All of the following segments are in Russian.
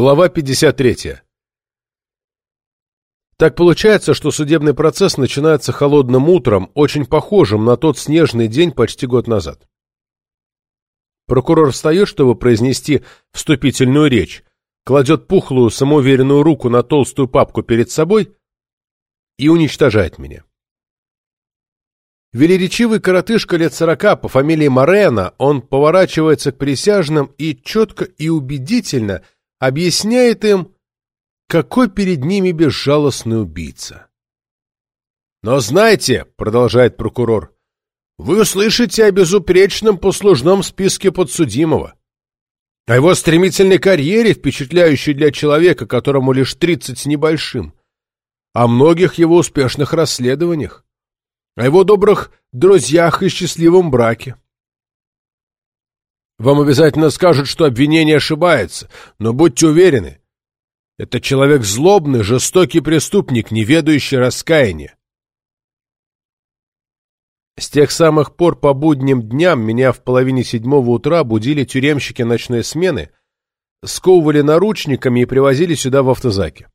Глава 53. Так получается, что судебный процесс начинается холодным утром, очень похожим на тот снежный день почти год назад. Прокурор встает, чтобы произнести вступительную речь, кладет пухлую, самоуверенную руку на толстую папку перед собой и уничтожает меня. Велеречивый коротышка лет сорока по фамилии Морена, он поворачивается к присяжным и четко и убедительно – объясняет им, какой перед ними безжалостный убийца. «Но знаете, — продолжает прокурор, — вы услышите о безупречном послужном списке подсудимого, о его стремительной карьере, впечатляющей для человека, которому лишь тридцать с небольшим, о многих его успешных расследованиях, о его добрых друзьях и счастливом браке. Вам обязательно скажут, что обвинение ошибается, но будьте уверены, это человек злобный, жестокий преступник, не ведающий раскаяния. С тех самых пор по будним дням меня в половине седьмого утра будили тюремщики ночной смены, сковывали наручниками и привозили сюда в автозаке.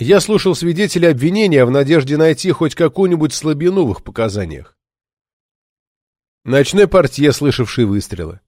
Я слушал свидетелей обвинения в надежде найти хоть какую-нибудь слабину в их показаниях. Ночной портье, слышавший выстрелы.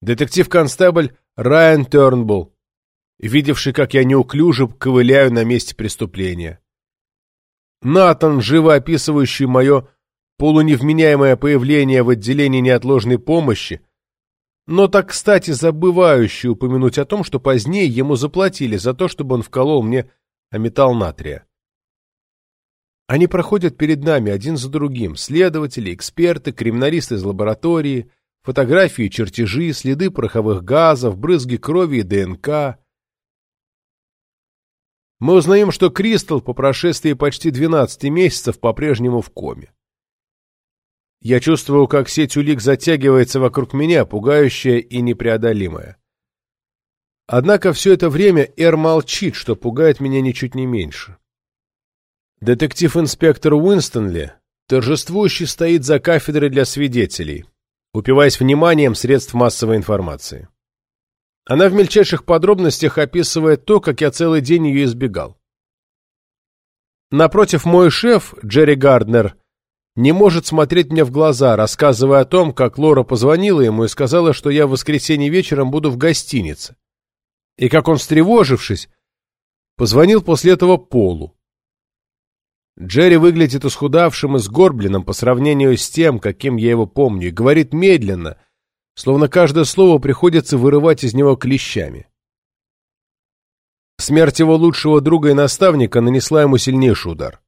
Детектив-констебль Райан Тернбулл, видевший, как я неуклюже ковыляю на месте преступления. Натан, живо описывающий мое полуневменяемое появление в отделении неотложной помощи, но так, кстати, забывающий упомянуть о том, что позднее ему заплатили за то, чтобы он вколол мне аметал натрия. Они проходят перед нами один за другим. Следователи, эксперты, криминалисты из лаборатории, фотографии, чертежи, следы пороховых газов, брызги крови и ДНК. Мы узнаем, что Кристал по прошествии почти 12 месяцев по-прежнему в коме. Я чувствую, как сеть улик затягивается вокруг меня, пугающая и непреодолимая. Однако все это время Эр молчит, что пугает меня ничуть не меньше. Детектив-инспектор Уинстонли торжествующе стоит за кафедрой для свидетелей, упиваясь вниманием средств массовой информации. Она в мельчайших подробностях описывает то, как я целый день ее избегал. Напротив, мой шеф, Джерри Гарднер, не может смотреть мне в глаза, рассказывая о том, как Лора позвонила ему и сказала, что я в воскресенье вечером буду в гостинице. И как он, встревожившись, позвонил после этого Полу. Джерри выглядит исхудавшим и сгорбленным по сравнению с тем, каким я его помню, и говорит медленно, словно каждое слово приходится вырывать из него клещами. Смерть его лучшего друга и наставника нанесла ему сильнейший удар.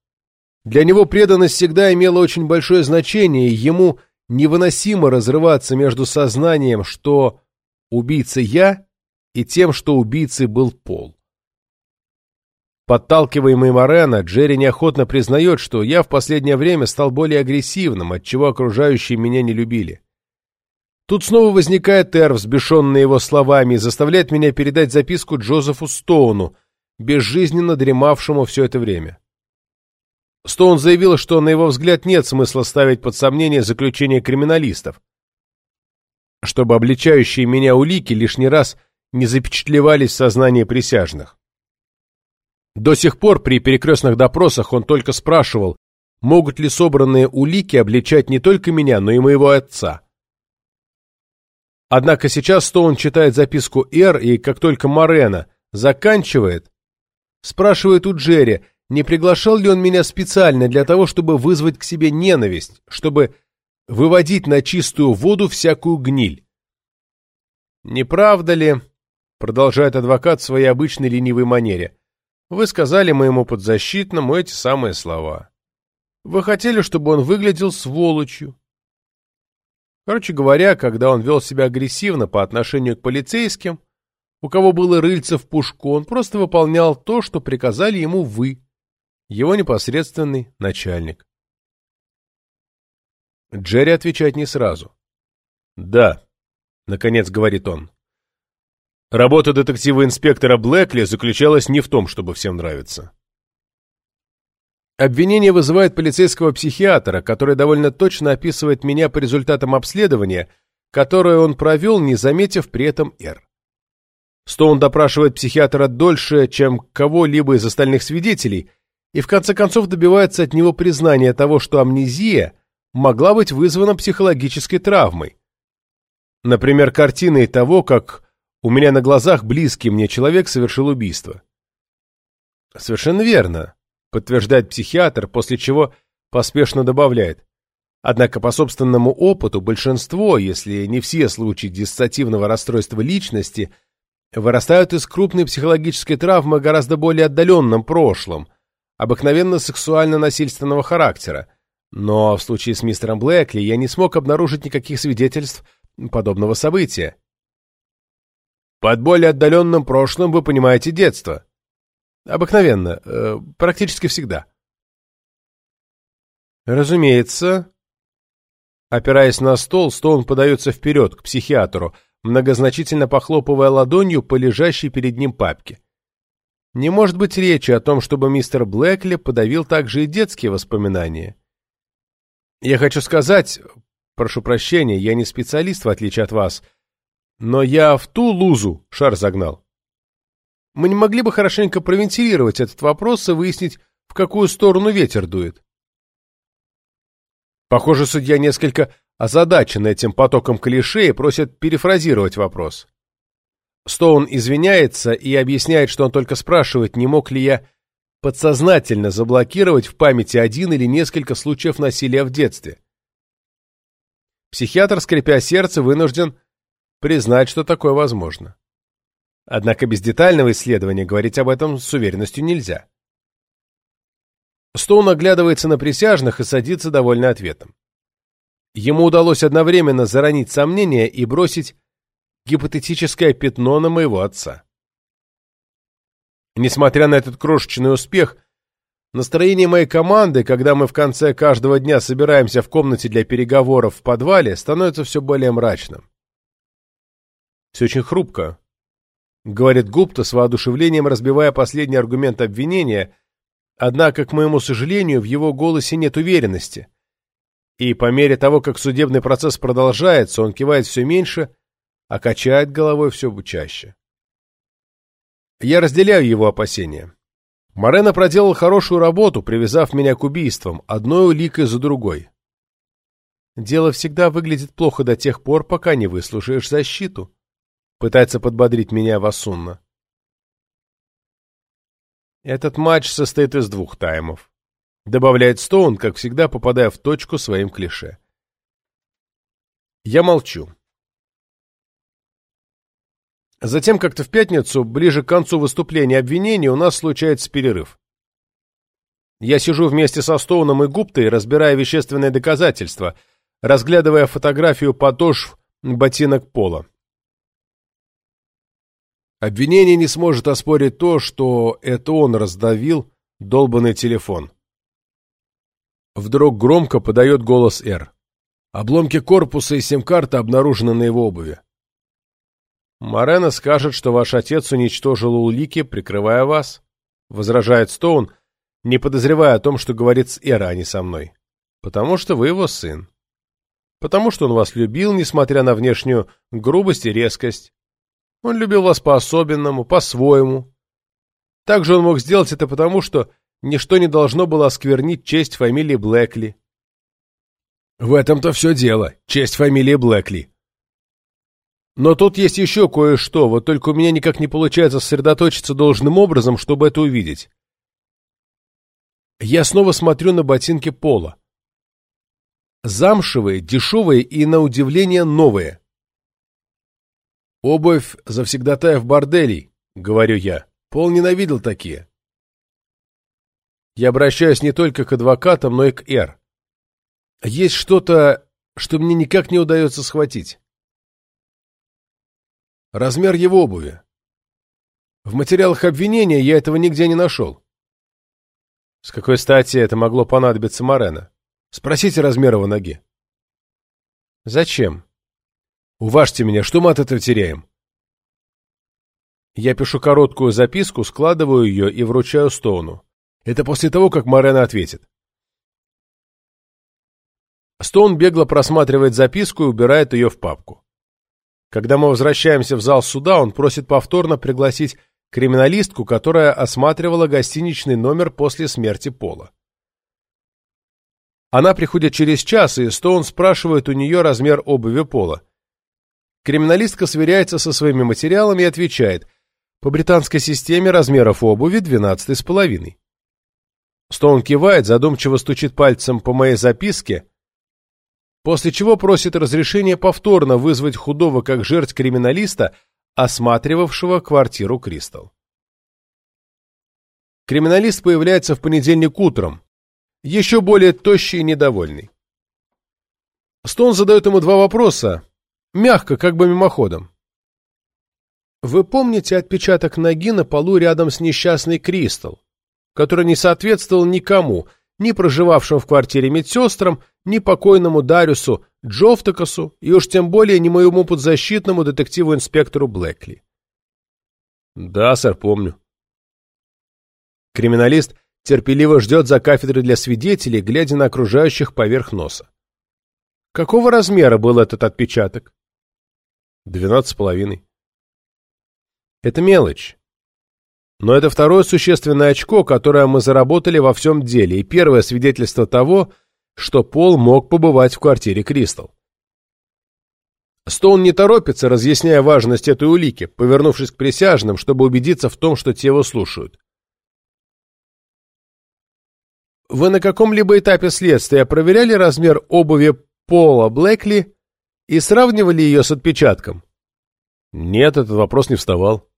Для него преданность всегда имела очень большое значение, и ему невыносимо разрываться между сознанием, что убийца я, и тем, что убийцей был Пол. Подталкиваемый Морено, Джерри неохотно признает, что я в последнее время стал более агрессивным, отчего окружающие меня не любили. Тут снова возникает Эр, взбешенный его словами, и заставляет меня передать записку Джозефу Стоуну, безжизненно дремавшему все это время. Стоун заявил, что, на его взгляд, нет смысла ставить под сомнение заключение криминалистов, чтобы обличающие меня улики лишний раз не запечатлевались в сознании присяжных. До сих пор при перекрестных допросах он только спрашивал, могут ли собранные улики обличать не только меня, но и моего отца. Однако сейчас Стоун читает записку Р, и как только Морена заканчивает, спрашивает у Джерри, не приглашал ли он меня специально для того, чтобы вызвать к себе ненависть, чтобы выводить на чистую воду всякую гниль. «Не правда ли?» — продолжает адвокат в своей обычной ленивой манере. Вы сказали моему подзащитному эти самые слова. Вы хотели, чтобы он выглядел сволочью. Короче говоря, когда он вел себя агрессивно по отношению к полицейским, у кого было рыльце в пушку, он просто выполнял то, что приказали ему вы, его непосредственный начальник. Джерри отвечает не сразу. «Да», — наконец говорит он. Работа детектива-инспектора Блэкли заключалась не в том, чтобы всем нравиться. Обвинение вызывает полицейского психиатра, который довольно точно описывает меня по результатам обследования, которое он провел, не заметив при этом Р. Стоун допрашивает психиатра дольше, чем кого-либо из остальных свидетелей, и в конце концов добивается от него признания того, что амнезия могла быть вызвана психологической травмой. Например, картиной того, как у меня на глазах близкий мне человек совершил убийство. Совершенно верно, подтверждает психиатр, после чего поспешно добавляет. Однако по собственному опыту большинство, если не все случаи диссоциативного расстройства личности, вырастают из крупной психологической травмы гораздо более отдаленном прошлом, обыкновенно сексуально-насильственного характера. Но в случае с мистером Блэкли я не смог обнаружить никаких свидетельств подобного события. Под более отдаленным прошлым вы понимаете детство. Обыкновенно, э, практически всегда. Разумеется. Опираясь на стол, Стоун подается вперед, к психиатру, многозначительно похлопывая ладонью по лежащей перед ним папке. Не может быть речи о том, чтобы мистер Блэкли подавил также и детские воспоминания. Я хочу сказать, прошу прощения, я не специалист, в отличие от вас, но я в ту лузу шар загнал. Мы не могли бы хорошенько провентилировать этот вопрос и выяснить, в какую сторону ветер дует. Похоже, судья несколько озадачен этим потоком клише и просит перефразировать вопрос. Стоун извиняется и объясняет, что он только спрашивает, не мог ли я подсознательно заблокировать в памяти один или несколько случаев насилия в детстве. Психиатр, скрипя сердце, вынужден признать, что такое возможно. Однако без детального исследования говорить об этом с уверенностью нельзя. Стоун оглядывается на присяжных и садится довольный ответом. Ему удалось одновременно заронить сомнения и бросить гипотетическое пятно на моего отца. Несмотря на этот крошечный успех, настроение моей команды, когда мы в конце каждого дня собираемся в комнате для переговоров в подвале, становится все более мрачным. Все очень хрупко, говорит Гупта с воодушевлением, разбивая последний аргумент обвинения, однако, к моему сожалению, в его голосе нет уверенности. И по мере того, как судебный процесс продолжается, он кивает все меньше, а качает головой все чаще. Я разделяю его опасения. Морено проделал хорошую работу, привязав меня к убийствам, одной уликой за другой. Дело всегда выглядит плохо до тех пор, пока не выслушаешь защиту. Пытается подбодрить меня Васунна. Этот матч состоит из двух таймов. Добавляет Стоун, как всегда попадая в точку своим клише. Я молчу. Затем, как-то в пятницу, ближе к концу выступления обвинений, у нас случается перерыв. Я сижу вместе со Стоуном и Гуптой, разбирая вещественные доказательства, разглядывая фотографию подошв ботинок пола. Обвинение не сможет оспорить то, что это он раздавил долбанный телефон. Вдруг громко подает голос Р. Обломки корпуса и сим-карта обнаружены на его обуви. Морено скажет, что ваш отец уничтожил улики, прикрывая вас, возражает Стоун, не подозревая о том, что говорит с Эра, а не со мной. Потому что вы его сын. Потому что он вас любил, несмотря на внешнюю грубость и резкость. Он любил вас по-особенному, по-своему. Также он мог сделать это потому, что ничто не должно было осквернить честь фамилии Блэкли. В этом-то все дело, честь фамилии Блэкли. Но тут есть еще кое-что, вот только у меня никак не получается сосредоточиться должным образом, чтобы это увидеть. Я снова смотрю на ботинки пола. Замшевые, дешевые и, на удивление, новые. «Обувь завсегдатаев борделей», — говорю я. Пол ненавидел такие. Я обращаюсь не только к адвокатам, но и к Эр. Есть что-то, что мне никак не удается схватить. Размер его обуви. В материалах обвинения я этого нигде не нашел. С какой стати это могло понадобиться Морено? Спросите размер его ноги. Зачем? Уважьте меня, что мы от этого теряем? Я пишу короткую записку, складываю ее и вручаю Стоуну. Это после того, как Морена ответит. Стоун бегло просматривает записку и убирает ее в папку. Когда мы возвращаемся в зал суда, он просит повторно пригласить криминалистку, которая осматривала гостиничный номер после смерти Пола. Она приходит через час, и Стоун спрашивает у нее размер обуви Пола. Криминалистка сверяется со своими материалами и отвечает, по британской системе размеров обуви 12,5. Стоун кивает, задумчиво стучит пальцем по моей записке, после чего просит разрешения повторно вызвать худого как жертв криминалиста, осматривавшего квартиру Кристал. Криминалист появляется в понедельник утром, еще более тощий и недовольный. Стоун задает ему два вопроса, мягко, как бы мимоходом. Вы помните отпечаток ноги на полу рядом с несчастной Кристал, который не соответствовал никому, ни проживавшим в квартире медсестрам, ни покойному Дарюсу Джофтакасу и уж тем более не моему подзащитному детективу-инспектору Блэкли? Да, сэр, помню. Криминалист терпеливо ждет за кафедрой для свидетелей, глядя на окружающих поверх носа. Какого размера был этот отпечаток? Двенадцать с половиной. Это мелочь. Но это второе существенное очко, которое мы заработали во всем деле, и первое свидетельство того, что Пол мог побывать в квартире Кристал. Стоун не торопится, разъясняя важность этой улики, повернувшись к присяжным, чтобы убедиться в том, что те его слушают. Вы на каком-либо этапе следствия проверяли размер обуви Пола Блэкли и сравнивали ее с отпечатком? Нет, этот вопрос не вставал.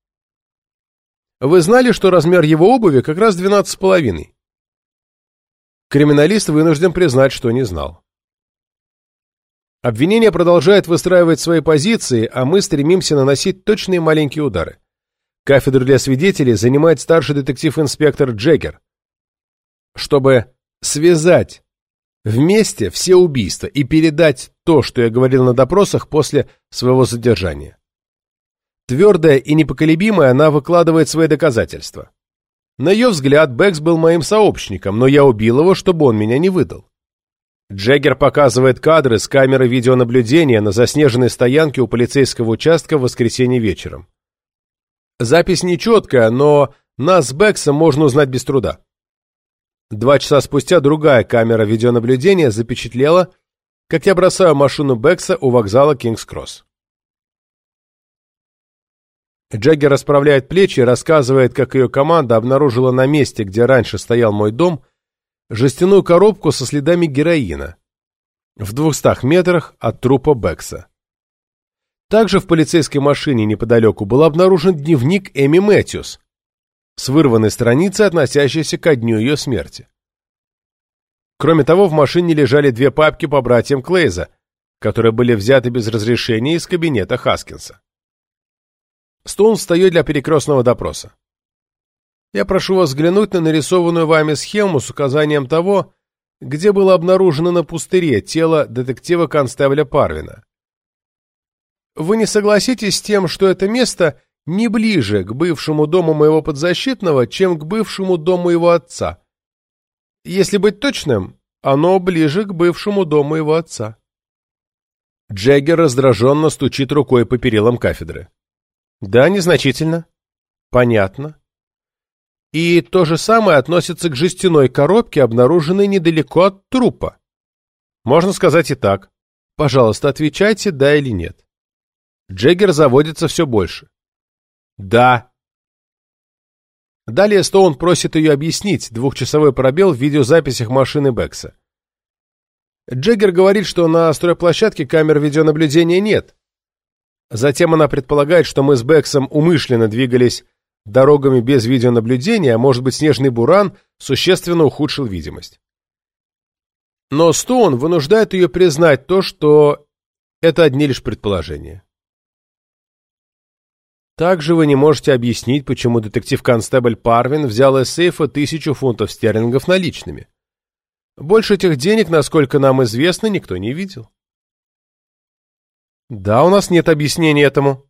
Вы знали, что размер его обуви как раз 12,5? Криминалист вынужден признать, что не знал. Обвинение продолжает выстраивать свои позиции, а мы стремимся наносить точные маленькие удары. Кафедру для свидетелей занимает старший детектив-инспектор Джеггер чтобы связать вместе все убийства и передать то, что я говорил на допросах после своего задержания. Твердая и непоколебимая, она выкладывает свои доказательства. На ее взгляд, Бэкс был моим сообщником, но я убил его, чтобы он меня не выдал. Джеггер показывает кадры с камеры видеонаблюдения на заснеженной стоянке у полицейского участка в воскресенье вечером. Запись нечеткая, но нас с Бэксом можно узнать без труда. Два часа спустя другая камера видеонаблюдения запечатлела, как я бросаю машину Бекса у вокзала Кингс-Кросс. Джаггер расправляет плечи и рассказывает, как ее команда обнаружила на месте, где раньше стоял мой дом, жестяную коробку со следами героина в двухстах метрах от трупа Бекса. Также в полицейской машине неподалеку был обнаружен дневник Эми Мэтьюс, с вырванной страницей, относящейся ко дню ее смерти. Кроме того, в машине лежали две папки по братьям Клейза, которые были взяты без разрешения из кабинета Хаскинса. Стоун встает для перекрестного допроса. Я прошу вас взглянуть на нарисованную вами схему с указанием того, где было обнаружено на пустыре тело детектива-констебля Парвина. Вы не согласитесь с тем, что это место не ближе к бывшему дому моего подзащитного, чем к бывшему дому его отца. Если быть точным, оно ближе к бывшему дому его отца. Джеггер раздраженно стучит рукой по перилам кафедры. Да, незначительно. Понятно. И то же самое относится к жестяной коробке, обнаруженной недалеко от трупа. Можно сказать и так. Пожалуйста, отвечайте, да или нет. Джеггер заводится все больше. Да. Далее Стоун просит ее объяснить двухчасовой пробел в видеозаписях машины Бекса. Джеггер говорит, что на стройплощадке камер видеонаблюдения нет. Затем она предполагает, что мы с Бексом умышленно двигались дорогами без видеонаблюдения, а может быть снежный буран существенно ухудшил видимость. Но Стоун вынуждает ее признать то, что это одни лишь предположения. Также вы не можете объяснить, почему детектив-констебль Парвин взял из сейфа тысячу фунтов стерлингов наличными. Больше этих денег, насколько нам известно, никто не видел. Да, у нас нет объяснения этому.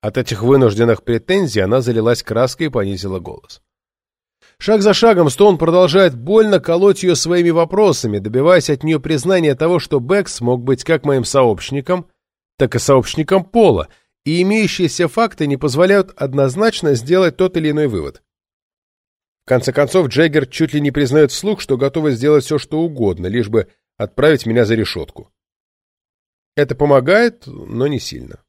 От этих вынужденных претензий она залилась краской и понизила голос. Шаг за шагом Стоун продолжает больно колоть ее своими вопросами, добиваясь от нее признания того, что Бэкс мог быть как моим сообщником, так и сообщником Пола, и имеющиеся факты не позволяют однозначно сделать тот или иной вывод. В конце концов, Джеггер чуть ли не признает вслух, что готовы сделать все, что угодно, лишь бы отправить меня за решетку. Это помогает, но не сильно.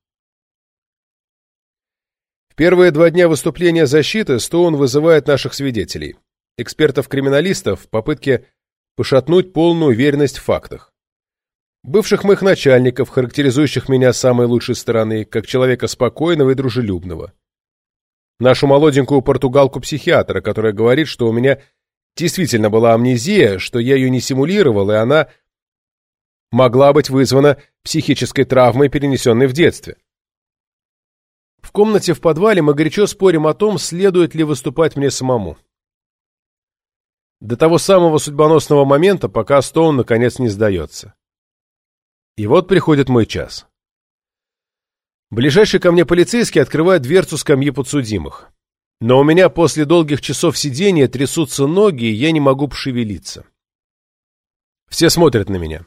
В первые два дня выступления защиты Стоун вызывает наших свидетелей, экспертов-криминалистов, в попытке пошатнуть полную уверенность в фактах. Бывших моих начальников, характеризующих меня с самой лучшей стороны, как человека спокойного и дружелюбного. Нашу молоденькую португалку-психиатра, которая говорит, что у меня действительно была амнезия, что я ее не симулировал, и она могла быть вызвана психической травмой, перенесенной в детстве. В комнате в подвале мы горячо спорим о том, следует ли выступать мне самому. До того самого судьбоносного момента, пока Стоун наконец не сдается. И вот приходит мой час. Ближайший ко мне полицейский открывает дверцу скамьи подсудимых. Но у меня после долгих часов сидения трясутся ноги, и я не могу пошевелиться. Все смотрят на меня.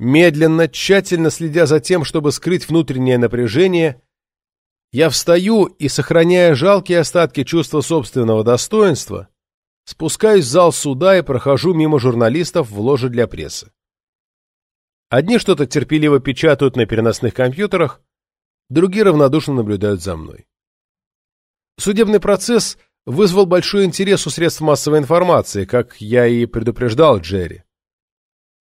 Медленно, тщательно следя за тем, чтобы скрыть внутреннее напряжение, я встаю и, сохраняя жалкие остатки чувства собственного достоинства, спускаюсь в зал суда и прохожу мимо журналистов в ложе для прессы. Одни что-то терпеливо печатают на переносных компьютерах, другие равнодушно наблюдают за мной. Судебный процесс вызвал большой интерес у средств массовой информации, как я и предупреждал Джерри,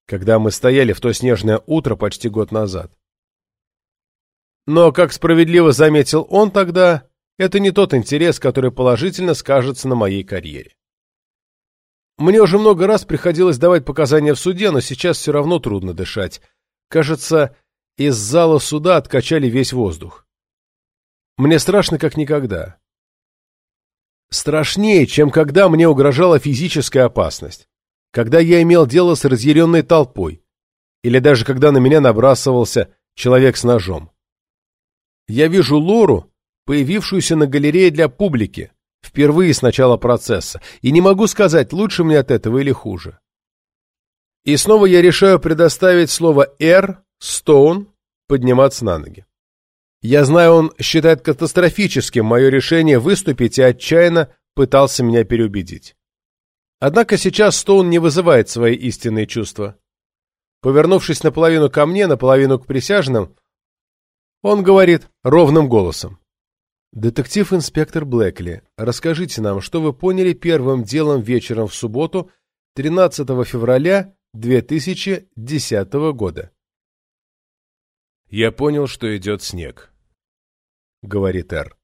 когда мы стояли в то снежное утро почти год назад. Но, как справедливо заметил он тогда, это не тот интерес, который положительно скажется на моей карьере. Мне уже много раз приходилось давать показания в суде, но сейчас все равно трудно дышать. Кажется, из зала суда откачали весь воздух. Мне страшно как никогда. Страшнее, чем когда мне угрожала физическая опасность. Когда я имел дело с разъяренной толпой. Или даже когда на меня набрасывался человек с ножом. Я вижу Лору, появившуюся на галерее для публики, Впервые с начала процесса. И не могу сказать, лучше мне от этого или хуже. И снова я решаю предоставить слово «Р» Стоун подниматься на ноги. Я знаю, он считает катастрофическим мое решение выступить и отчаянно пытался меня переубедить. Однако сейчас Стоун не вызывает свои истинные чувства. Повернувшись наполовину ко мне, наполовину к присяжным, он говорит ровным голосом. Детектив-инспектор Блэкли, расскажите нам, что вы поняли первым делом вечером в субботу, 13 февраля 2010 года. «Я понял, что идет снег», — говорит Эр.